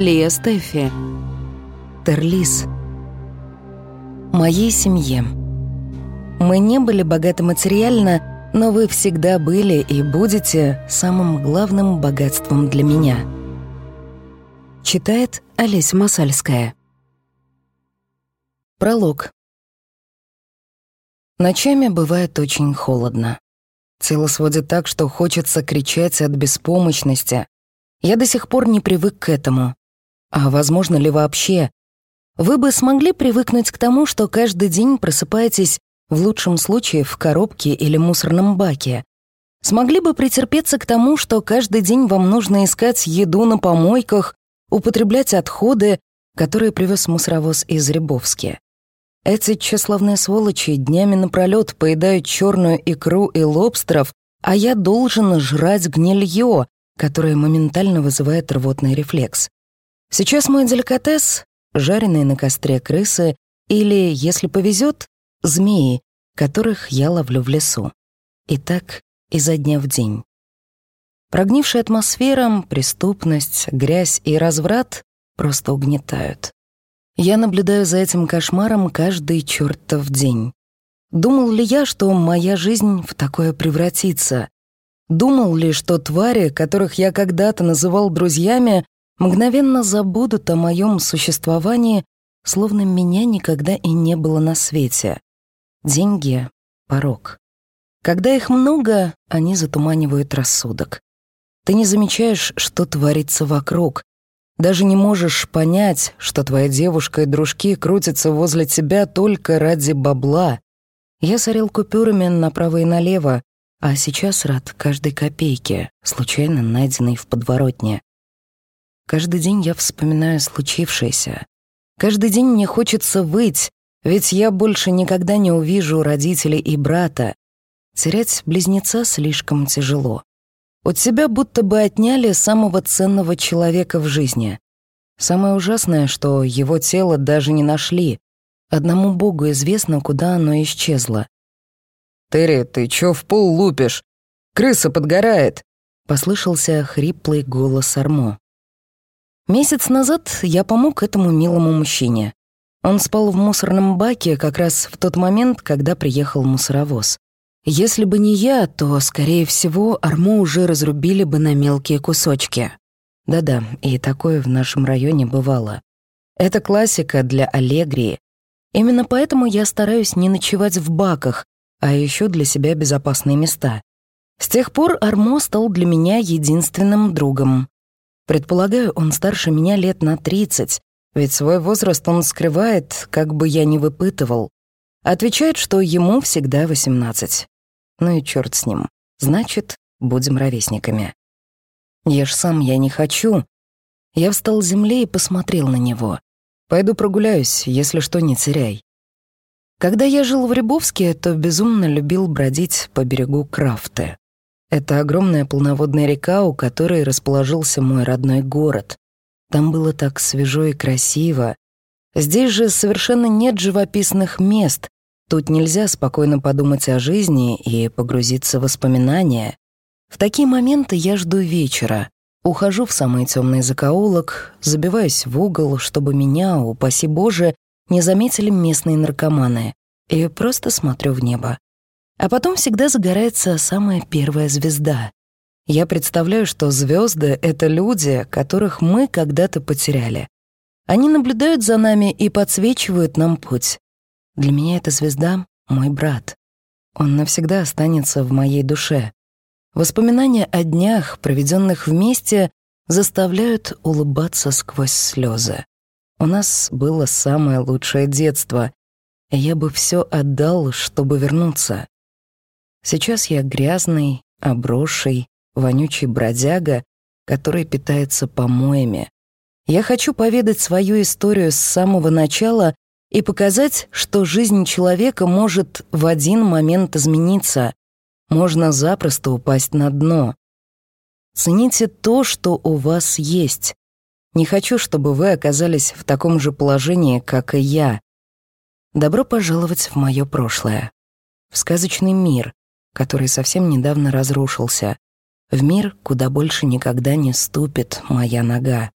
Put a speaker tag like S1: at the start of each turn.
S1: Лия Стефи.
S2: Терлис. Моей семье. Мы не были богаты материально, но вы всегда были и будете самым главным богатством для меня. Читает Олеся Масальская. Пролог. Ночами бывает очень холодно. Тело сводит так, что хочется кричать от беспомощности. Я до сих пор не привык к этому. А возможно ли вообще? Вы бы смогли привыкнуть к тому, что каждый день просыпаетесь в лучшем случае в коробке или мусорном баке. Смогли бы претерпеться к тому, что каждый день вам нужно искать еду на помойках, употреблять отходы, которые привез мусоровоз из Рябовски. Эти тщеславные сволочи днями напролёт поедают черную икру и лобстеров, а я должен жрать гнилье, которое моментально вызывает рвотный рефлекс. Сейчас мой деликатес — жареные на костре крысы или, если повезет, змеи, которых я ловлю в лесу. И так изо дня в день. Прогнившая атмосфера, преступность, грязь и разврат просто угнетают. Я наблюдаю за этим кошмаром каждый чертов день. Думал ли я, что моя жизнь в такое превратится? Думал ли, что твари, которых я когда-то называл друзьями, мгновенно забудут о моем существовании, словно меня никогда и не было на свете? Деньги — порог. Когда их много, они затуманивают рассудок. Ты не замечаешь, что творится вокруг, даже не можешь понять, что твоя девушка и дружки крутятся возле тебя только ради бабла. Я сорил купюрами направо и налево, а сейчас рад каждой копейке, случайно найденной в подворотне. Каждый день я вспоминаю случившееся. Каждый день мне хочется выть, ведь я больше никогда не увижу родителей и брата. Терять близнеца слишком тяжело. У тебя будто бы отняли самого ценного человека в жизни. Самое ужасное, что его тело даже не нашли. Одному богу известно, куда оно исчезло.
S3: «Терри, ты чё в пол лупишь? Крыса подгорает!»
S2: Послышался хриплый голос Армо. Месяц назад я помог этому милому мужчине. Он спал в мусорном баке как раз в тот момент, когда приехал мусоровоз. Если бы не я, то, скорее всего, арму уже разрубили бы на мелкие кусочки. Да-да, и такое в нашем районе бывало. Это классика для аллегрии. Именно поэтому я стараюсь не ночевать в баках, а ищу для себя безопасные места. С тех пор Армо стал для меня единственным другом. Предполагаю, он старше меня лет на 30, ведь свой возраст он скрывает, как бы я ни выпытывал. Отвечает, что ему всегда 18. Ну и черт с ним. Значит, будем ровесниками. Ешь сам я не хочу. Я встал с земли и посмотрел на него. Пойду прогуляюсь, если что, не теряй. Когда я жил в Рябовске, то безумно любил бродить по берегу Крафты. Это огромная полноводная река, у которой расположился мой родной город. Там было так свежо и красиво. Здесь же совершенно нет живописных мест, Тут нельзя спокойно подумать о жизни и погрузиться в воспоминания. В такие моменты я жду вечера, ухожу в самый темный закоулок, забиваюсь в угол, чтобы меня, упаси Боже, не заметили местные наркоманы, и просто смотрю в небо. А потом всегда загорается самая первая звезда. Я представляю, что звезды — это люди, которых мы когда-то потеряли. Они наблюдают за нами и подсвечивают нам путь. Для меня эта звезда — мой брат. Он навсегда останется в моей душе. Воспоминания о днях, проведенных вместе, заставляют улыбаться сквозь слезы. У нас было самое лучшее детство, я бы все отдал, чтобы вернуться. Сейчас я грязный, обросший, вонючий бродяга, который питается помоями. Я хочу поведать свою историю с самого начала и показать, что жизнь человека может в один момент измениться, можно запросто упасть на дно. Цените то, что у вас есть. Не хочу, чтобы вы оказались в таком же положении, как и я. Добро пожаловать в мое прошлое. В сказочный мир, который совсем недавно разрушился. В мир, куда больше никогда не ступит моя нога.